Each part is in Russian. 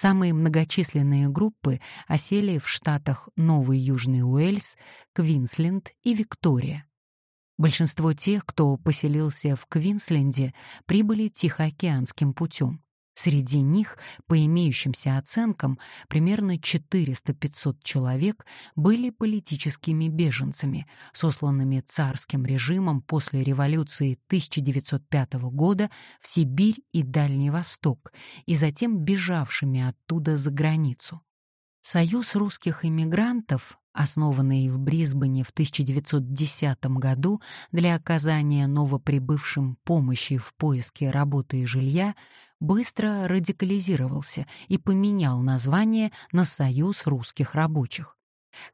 Самые многочисленные группы осели в штатах Новый Южный Уэльс, Квинсленд и Виктория. Большинство тех, кто поселился в Квинсленде, прибыли Тихоокеанским путем. Среди них, по имеющимся оценкам, примерно 400-500 человек были политическими беженцами, сосланными царским режимом после революции 1905 года в Сибирь и Дальний Восток и затем бежавшими оттуда за границу. Союз русских иммигрантов, основанный в Брисбене в 1910 году для оказания новоприбывшим помощи в поиске работы и жилья, быстро радикализировался и поменял название на Союз русских рабочих.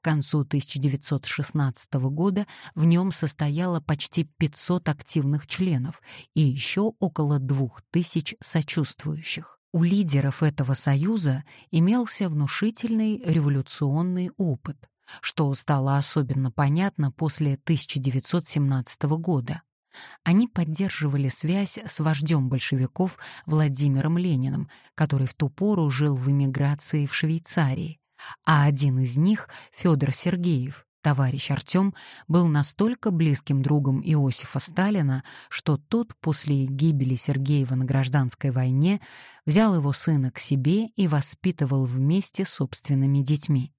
К концу 1916 года в нем состояло почти 500 активных членов и еще около 2000 сочувствующих. У лидеров этого союза имелся внушительный революционный опыт, что стало особенно понятно после 1917 года. Они поддерживали связь с вождем большевиков Владимиром Лениным, который в ту пору жил в эмиграции в Швейцарии, а один из них, Федор Сергеев, товарищ Артем, был настолько близким другом Иосифа Сталина, что тот после гибели Сергеева на гражданской войне взял его сына к себе и воспитывал вместе с собственными детьми.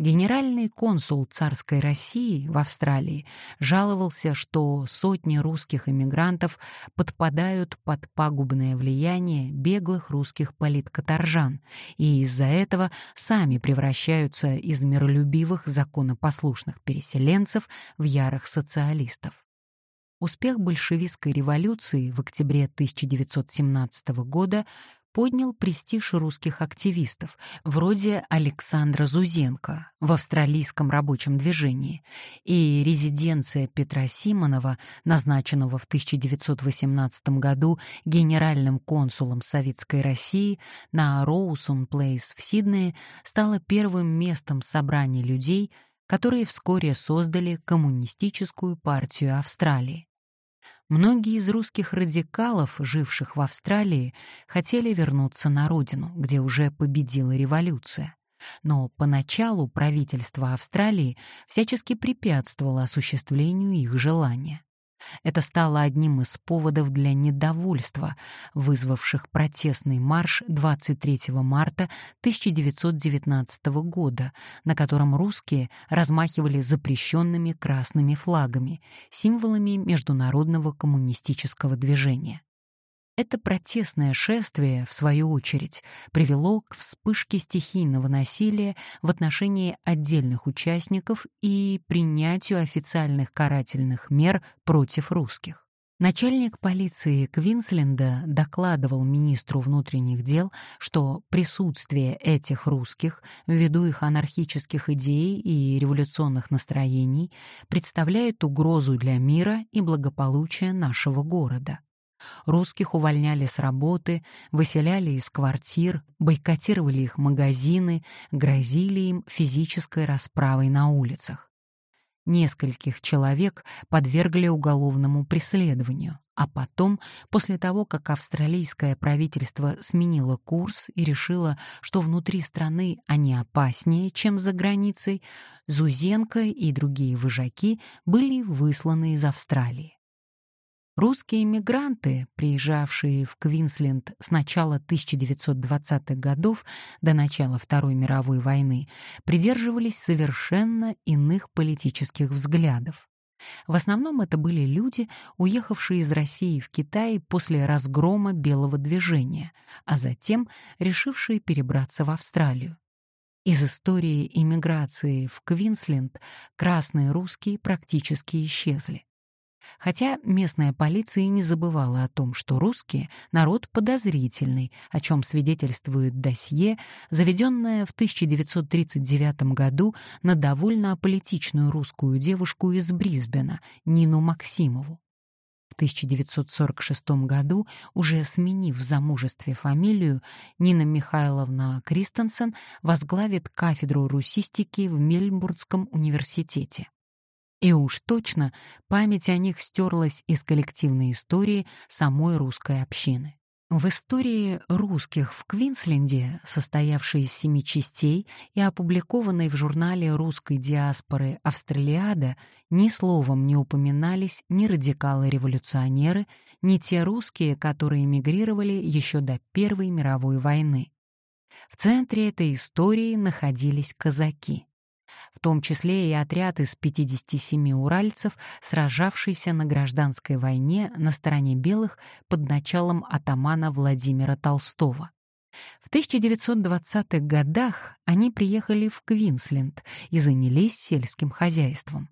Генеральный консул царской России в Австралии жаловался, что сотни русских эмигрантов подпадают под пагубное влияние беглых русских политкоторжан и из-за этого сами превращаются из миролюбивых законопослушных переселенцев в ярых социалистов. Успех большевистской революции в октябре 1917 года поднял престиж русских активистов, вроде Александра Зузенко в австралийском рабочем движении, и резиденция Петра Симонова, назначенного в 1918 году генеральным консулом Советской России на Роусон Плейс в Сиднее, стала первым местом собрания людей, которые вскоре создали Коммунистическую партию Австралии. Многие из русских радикалов, живших в Австралии, хотели вернуться на родину, где уже победила революция. Но поначалу правительство Австралии всячески препятствовало осуществлению их желания. Это стало одним из поводов для недовольства, вызвавших протестный марш 23 марта 1919 года, на котором русские размахивали запрещенными красными флагами, символами международного коммунистического движения. Это протестное шествие, в свою очередь, привело к вспышке стихийного насилия в отношении отдельных участников и принятию официальных карательных мер против русских. Начальник полиции Квинсленда докладывал министру внутренних дел, что присутствие этих русских, ввиду их анархических идей и революционных настроений, представляет угрозу для мира и благополучия нашего города. Русских увольняли с работы, выселяли из квартир, бойкотировали их магазины, грозили им физической расправой на улицах. Нескольких человек подвергли уголовному преследованию, а потом, после того, как австралийское правительство сменило курс и решило, что внутри страны они опаснее, чем за границей, Зузенко и другие выжаки были высланы из Австралии. Русские мигранты, приезжавшие в Квинсленд с начала 1920-х годов до начала Второй мировой войны, придерживались совершенно иных политических взглядов. В основном это были люди, уехавшие из России в Китай после разгрома белого движения, а затем решившие перебраться в Австралию. Из истории иммиграции в Квинсленд красные русские практически исчезли. Хотя местная полиция не забывала о том, что русские — народ подозрительный, о чем свидетельствует досье, заведенное в 1939 году на довольно аполитичную русскую девушку из Брисбена, Нину Максимову. В 1946 году, уже сменив в замужестве фамилию, Нина Михайловна Кристенсен возглавит кафедру русистики в Мельбурнском университете. И уж точно память о них стерлась из коллективной истории самой русской общины. В истории русских в Квинсленде, состоявшей из семи частей и опубликованной в журнале русской диаспоры «Австралиада», ни словом не упоминались ни радикалы-революционеры, ни те русские, которые эмигрировали еще до Первой мировой войны. В центре этой истории находились казаки в том числе и отряд из 57 уральцев, сражавшийся на гражданской войне на стороне белых под началом атамана Владимира Толстого. В 1920-х годах они приехали в Квинсленд и занялись сельским хозяйством.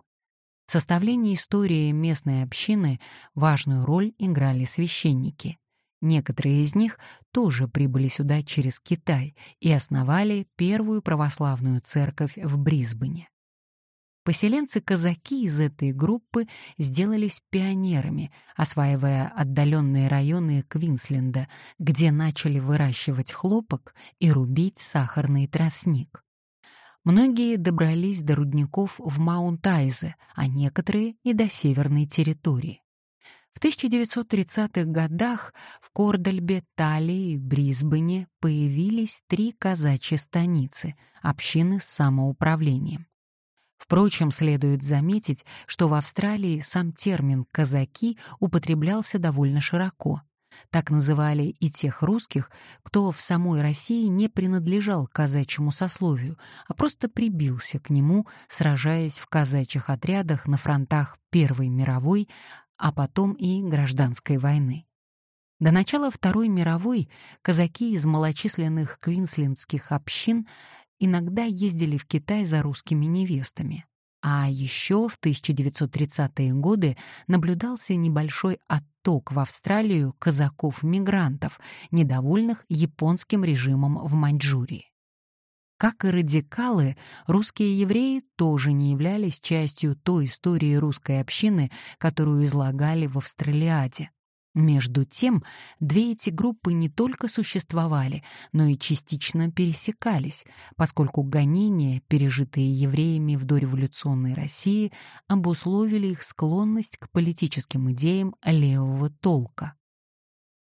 В составлении истории местной общины важную роль играли священники. Некоторые из них тоже прибыли сюда через Китай и основали первую православную церковь в Брисбене. Поселенцы-казаки из этой группы сделались пионерами, осваивая отдаленные районы Квинсленда, где начали выращивать хлопок и рубить сахарный тростник. Многие добрались до рудников в Маунт-Айзе, а некоторые и до северной территории. В 1930-х годах в Кордальбе, Талии и Брисбене появились три казачьи станицы, общины с самоуправлением. Впрочем, следует заметить, что в Австралии сам термин «казаки» употреблялся довольно широко. Так называли и тех русских, кто в самой России не принадлежал казачьему сословию, а просто прибился к нему, сражаясь в казачьих отрядах на фронтах Первой мировой, а потом и гражданской войны. До начала Второй мировой казаки из малочисленных квинслендских общин иногда ездили в Китай за русскими невестами. А еще в 1930-е годы наблюдался небольшой отток в Австралию казаков-мигрантов, недовольных японским режимом в Маньчжурии. Как и радикалы, русские евреи тоже не являлись частью той истории русской общины, которую излагали в Австралиаде. Между тем, две эти группы не только существовали, но и частично пересекались, поскольку гонения, пережитые евреями в дореволюционной России, обусловили их склонность к политическим идеям левого толка.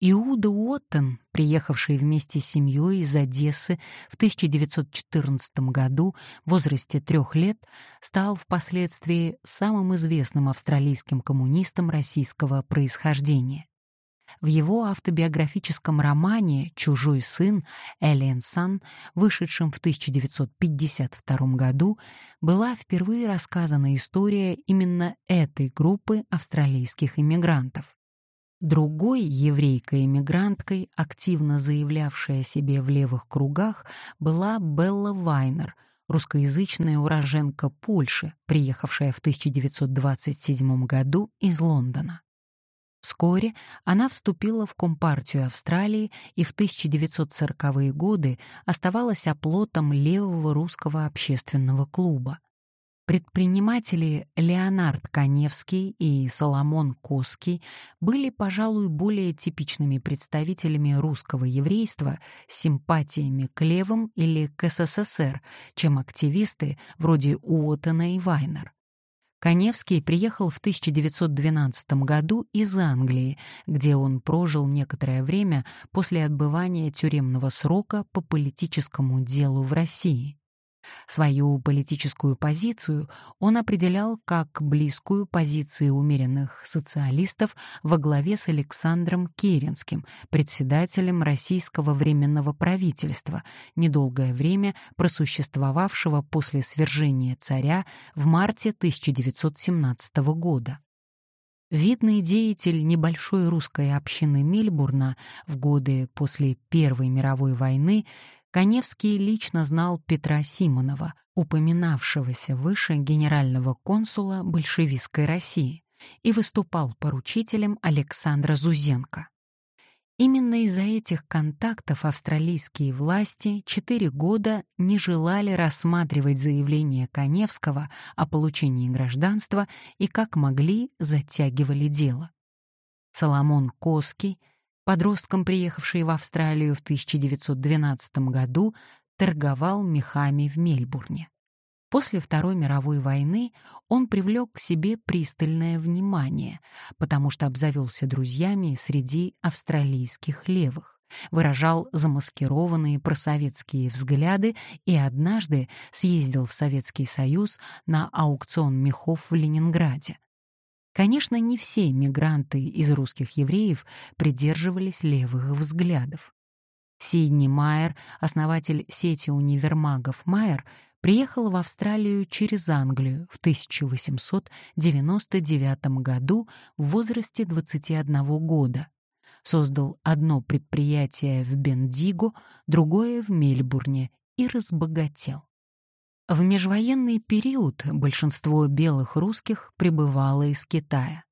Иуда Уоттен, приехавший вместе с семьей из Одессы в 1914 году в возрасте трех лет, стал впоследствии самым известным австралийским коммунистом российского происхождения. В его автобиографическом романе «Чужой сын» Элиен Сан, вышедшем в 1952 году, была впервые рассказана история именно этой группы австралийских иммигрантов. Другой еврейкой-эмигранткой, активно заявлявшей о себе в левых кругах, была Белла Вайнер, русскоязычная уроженка Польши, приехавшая в 1927 году из Лондона. Вскоре она вступила в Компартию Австралии и в 1940-е годы оставалась оплотом левого русского общественного клуба. Предприниматели Леонард Коневский и Соломон Коский были, пожалуй, более типичными представителями русского еврейства с симпатиями к левым или к СССР, чем активисты вроде Уоттена и Вайнер. Коневский приехал в 1912 году из Англии, где он прожил некоторое время после отбывания тюремного срока по политическому делу в России. Свою политическую позицию он определял как близкую позиции умеренных социалистов во главе с Александром Керенским, председателем российского временного правительства, недолгое время просуществовавшего после свержения царя в марте 1917 года. Видный деятель небольшой русской общины Мельбурна в годы после Первой мировой войны Коневский лично знал Петра Симонова, упоминавшегося выше генерального консула большевистской России, и выступал поручителем Александра Зузенко. Именно из-за этих контактов австралийские власти четыре года не желали рассматривать заявление Коневского о получении гражданства и как могли затягивали дело. Соломон Коский — Подростком, приехавший в Австралию в 1912 году, торговал мехами в Мельбурне. После Второй мировой войны он привлек к себе пристальное внимание, потому что обзавелся друзьями среди австралийских левых, выражал замаскированные просоветские взгляды и однажды съездил в Советский Союз на аукцион мехов в Ленинграде. Конечно, не все мигранты из русских евреев придерживались левых взглядов. Сидни Майер, основатель сети универмагов Майер, приехал в Австралию через Англию в 1899 году в возрасте 21 года. Создал одно предприятие в Бендиго, другое в Мельбурне и разбогател. В межвоенный период большинство белых русских прибывало из Китая.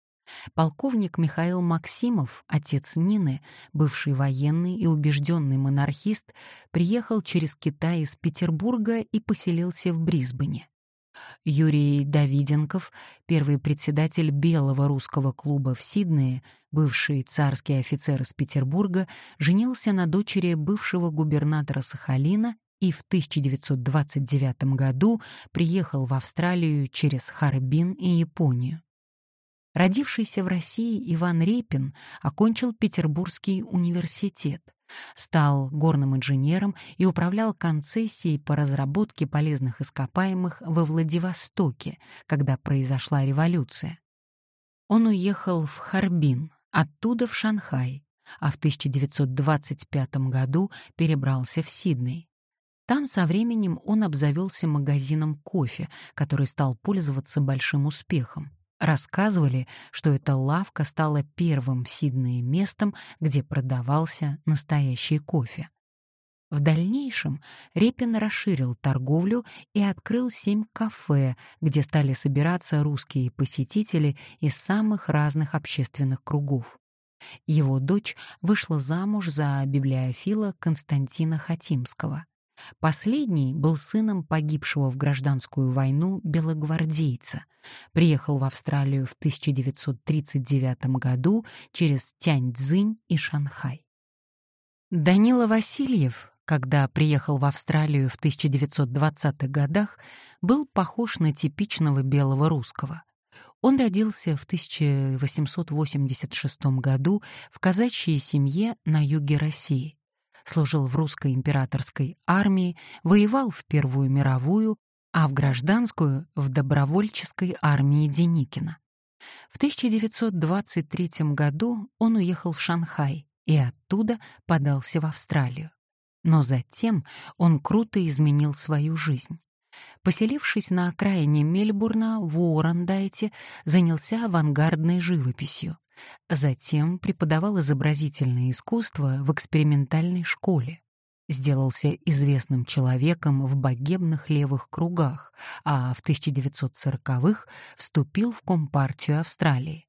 Полковник Михаил Максимов, отец Нины, бывший военный и убежденный монархист, приехал через Китай из Петербурга и поселился в Брисбене. Юрий Давиденков, первый председатель Белого русского клуба в Сиднее, бывший царский офицер из Петербурга, женился на дочери бывшего губернатора Сахалина и в 1929 году приехал в Австралию через Харбин и Японию. Родившийся в России Иван Репин окончил Петербургский университет, стал горным инженером и управлял концессией по разработке полезных ископаемых во Владивостоке, когда произошла революция. Он уехал в Харбин, оттуда в Шанхай, а в 1925 году перебрался в Сидней. Там со временем он обзавелся магазином кофе, который стал пользоваться большим успехом. Рассказывали, что эта лавка стала первым в Сиднее местом, где продавался настоящий кофе. В дальнейшем Репин расширил торговлю и открыл семь кафе, где стали собираться русские посетители из самых разных общественных кругов. Его дочь вышла замуж за библиофила Константина Хатимского. Последний был сыном погибшего в гражданскую войну белогвардейца. Приехал в Австралию в 1939 году через Тяньцзинь и Шанхай. Данила Васильев, когда приехал в Австралию в 1920-х годах, был похож на типичного белого русского. Он родился в 1886 году в казачьей семье на юге России служил в русской императорской армии, воевал в Первую мировую, а в гражданскую — в добровольческой армии Деникина. В 1923 году он уехал в Шанхай и оттуда подался в Австралию. Но затем он круто изменил свою жизнь. Поселившись на окраине Мельбурна в Уоррендайте, занялся авангардной живописью. Затем преподавал изобразительное искусство в экспериментальной школе. Сделался известным человеком в богемных левых кругах, а в 1940-х вступил в Компартию Австралии.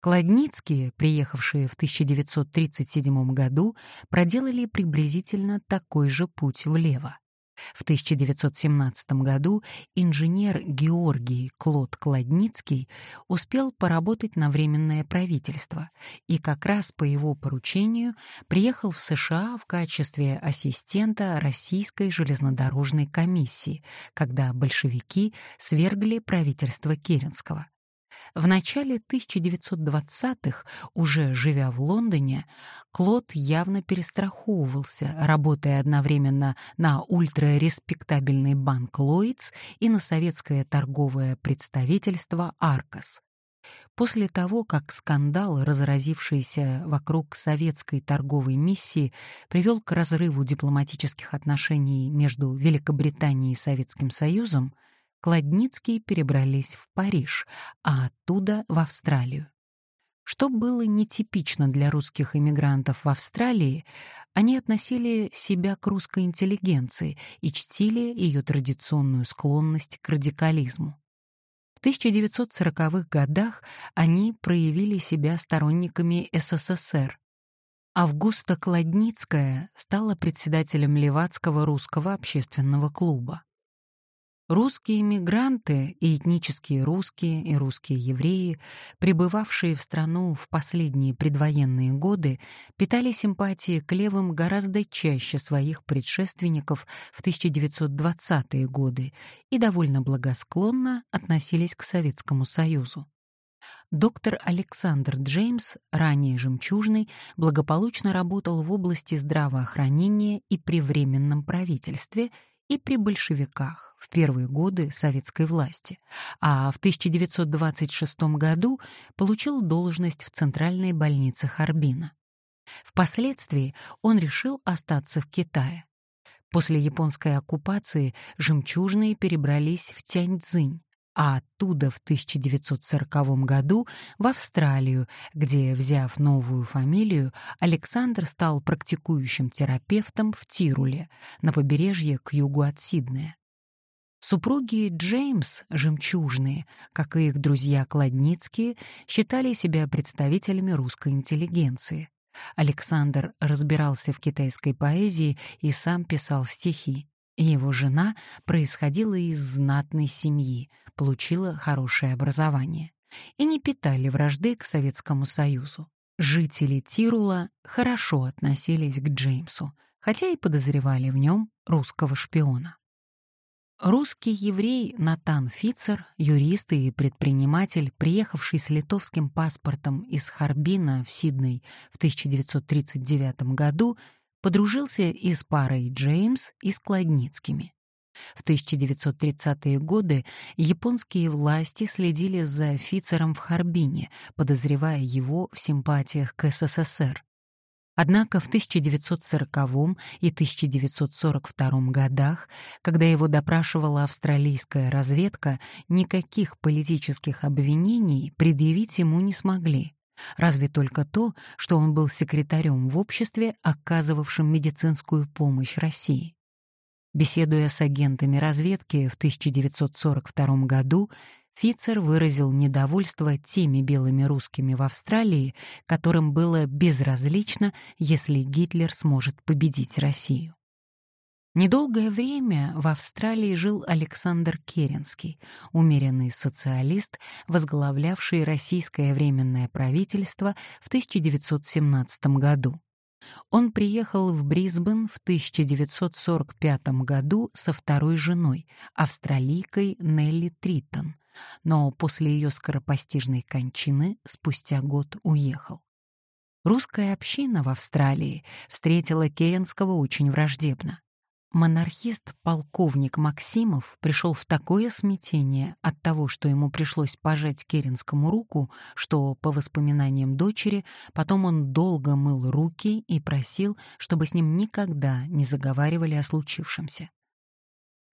Кладницкие, приехавшие в 1937 году, проделали приблизительно такой же путь влево. В 1917 году инженер Георгий Клод Кладницкий успел поработать на Временное правительство и как раз по его поручению приехал в США в качестве ассистента Российской железнодорожной комиссии, когда большевики свергли правительство Керенского. В начале 1920-х, уже живя в Лондоне, Клод явно перестраховывался, работая одновременно на ультрареспектабельный банк Ллойдс и на советское торговое представительство Аркос. После того, как скандал, разразившийся вокруг советской торговой миссии, привел к разрыву дипломатических отношений между Великобританией и Советским Союзом, Кладницкие перебрались в Париж, а оттуда в Австралию. Что было нетипично для русских эмигрантов в Австралии, они относили себя к русской интеллигенции и чтили ее традиционную склонность к радикализму. В 1940-х годах они проявили себя сторонниками СССР. Августа Кладницкая стала председателем Левацкого русского общественного клуба. Русские мигранты и этнические русские и русские евреи, пребывавшие в страну в последние предвоенные годы, питали симпатии к левым гораздо чаще своих предшественников в 1920-е годы и довольно благосклонно относились к Советскому Союзу. Доктор Александр Джеймс, ранее жемчужный, благополучно работал в области здравоохранения и при Временном правительстве – и при большевиках в первые годы советской власти, а в 1926 году получил должность в Центральной больнице Харбина. Впоследствии он решил остаться в Китае. После японской оккупации жемчужные перебрались в Тяньцзинь, а оттуда в 1940 году в Австралию, где, взяв новую фамилию, Александр стал практикующим терапевтом в Тируле, на побережье к югу от Сиднея. Супруги Джеймс, жемчужные, как и их друзья Кладницкие, считали себя представителями русской интеллигенции. Александр разбирался в китайской поэзии и сам писал стихи. Его жена происходила из знатной семьи, получила хорошее образование и не питали вражды к Советскому Союзу. Жители Тирула хорошо относились к Джеймсу, хотя и подозревали в нем русского шпиона. Русский еврей Натан Фицер, юрист и предприниматель, приехавший с литовским паспортом из Харбина в Сидней в 1939 году, подружился и с парой Джеймс и с Кладницкими. В 1930-е годы японские власти следили за офицером в Харбине, подозревая его в симпатиях к СССР. Однако в 1940 и 1942 годах, когда его допрашивала австралийская разведка, никаких политических обвинений предъявить ему не смогли. Разве только то, что он был секретарем в обществе, оказывавшем медицинскую помощь России. Беседуя с агентами разведки в 1942 году, Фицер выразил недовольство теми белыми русскими в Австралии, которым было безразлично, если Гитлер сможет победить Россию. Недолгое время в Австралии жил Александр Керенский, умеренный социалист, возглавлявший российское временное правительство в 1917 году. Он приехал в Брисбен в 1945 году со второй женой, австралийкой Нелли Тритон, но после ее скоропостижной кончины спустя год уехал. Русская община в Австралии встретила Керенского очень враждебно. Монархист-полковник Максимов пришел в такое смятение от того, что ему пришлось пожать Керенскому руку, что, по воспоминаниям дочери, потом он долго мыл руки и просил, чтобы с ним никогда не заговаривали о случившемся.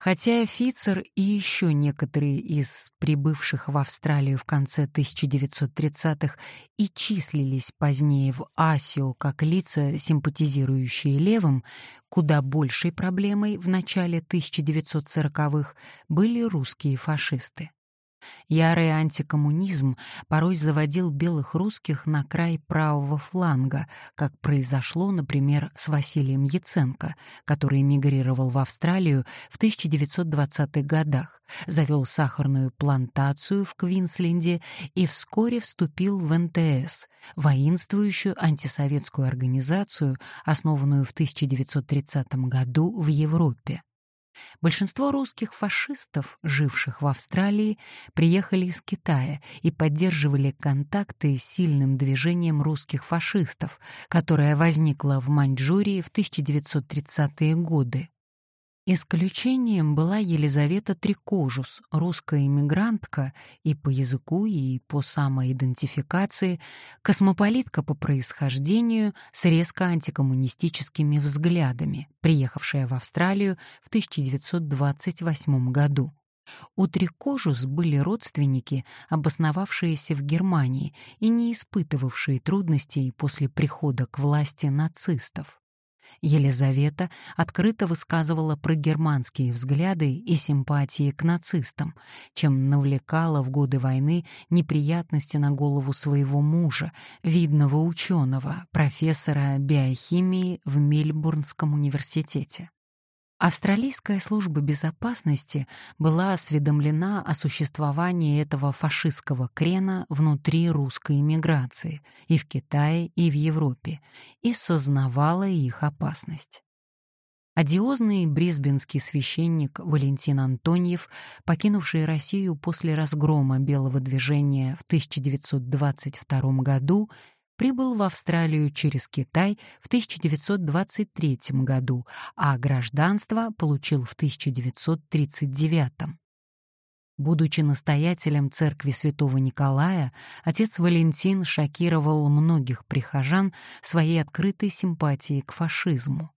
Хотя офицер и еще некоторые из прибывших в Австралию в конце 1930-х и числились позднее в Асио как лица, симпатизирующие левым, куда большей проблемой в начале 1940-х были русские фашисты. Ярый антикоммунизм порой заводил белых русских на край правого фланга, как произошло, например, с Василием Яценко, который эмигрировал в Австралию в 1920-х годах, завел сахарную плантацию в Квинсленде и вскоре вступил в НТС, воинствующую антисоветскую организацию, основанную в 1930 году в Европе. Большинство русских фашистов, живших в Австралии, приехали из Китая и поддерживали контакты с сильным движением русских фашистов, которое возникло в Маньчжурии в 1930-е годы. Исключением была Елизавета Трикожус, русская иммигрантка и по языку, и по самоидентификации, космополитка по происхождению с резко антикоммунистическими взглядами, приехавшая в Австралию в 1928 году. У Трикожус были родственники, обосновавшиеся в Германии и не испытывавшие трудностей после прихода к власти нацистов. Елизавета открыто высказывала прогерманские взгляды и симпатии к нацистам, чем навлекала в годы войны неприятности на голову своего мужа, видного ученого, профессора биохимии в Мельбурнском университете. Австралийская служба безопасности была осведомлена о существовании этого фашистского крена внутри русской эмиграции и в Китае, и в Европе, и сознавала их опасность. Одиозный брисбенский священник Валентин Антоньев, покинувший Россию после разгрома белого движения в 1922 году, прибыл в Австралию через Китай в 1923 году, а гражданство получил в 1939. Будучи настоятелем церкви святого Николая, отец Валентин шокировал многих прихожан своей открытой симпатией к фашизму.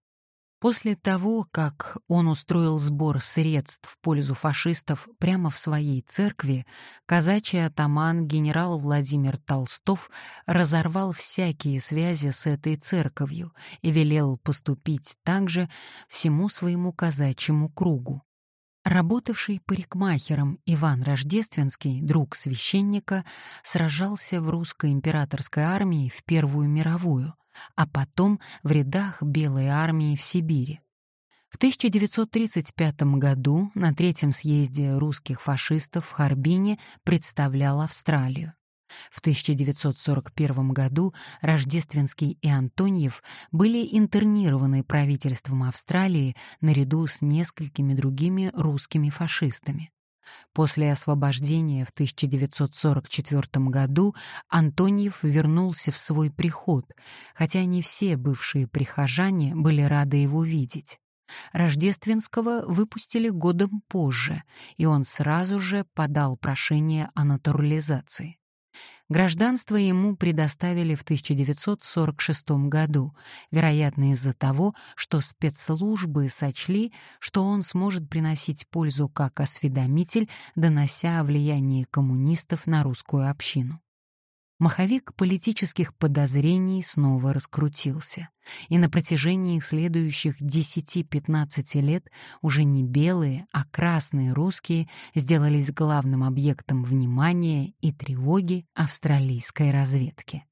После того, как он устроил сбор средств в пользу фашистов прямо в своей церкви, казачий атаман генерал Владимир Толстов разорвал всякие связи с этой церковью и велел поступить также всему своему казачьему кругу. Работавший парикмахером Иван Рождественский, друг священника, сражался в русской императорской армии в Первую мировую — а потом в рядах Белой армии в Сибири. В 1935 году на третьем съезде русских фашистов в Харбине представлял Австралию. В 1941 году Рождественский и Антоньев были интернированы правительством Австралии наряду с несколькими другими русскими фашистами. После освобождения в 1944 году Антониев вернулся в свой приход, хотя не все бывшие прихожане были рады его видеть. Рождественского выпустили годом позже, и он сразу же подал прошение о натурализации. Гражданство ему предоставили в 1946 году, вероятно из-за того, что спецслужбы сочли, что он сможет приносить пользу как осведомитель, донося о влиянии коммунистов на русскую общину. Маховик политических подозрений снова раскрутился, и на протяжении следующих 10-15 лет уже не белые, а красные русские сделались главным объектом внимания и тревоги австралийской разведки.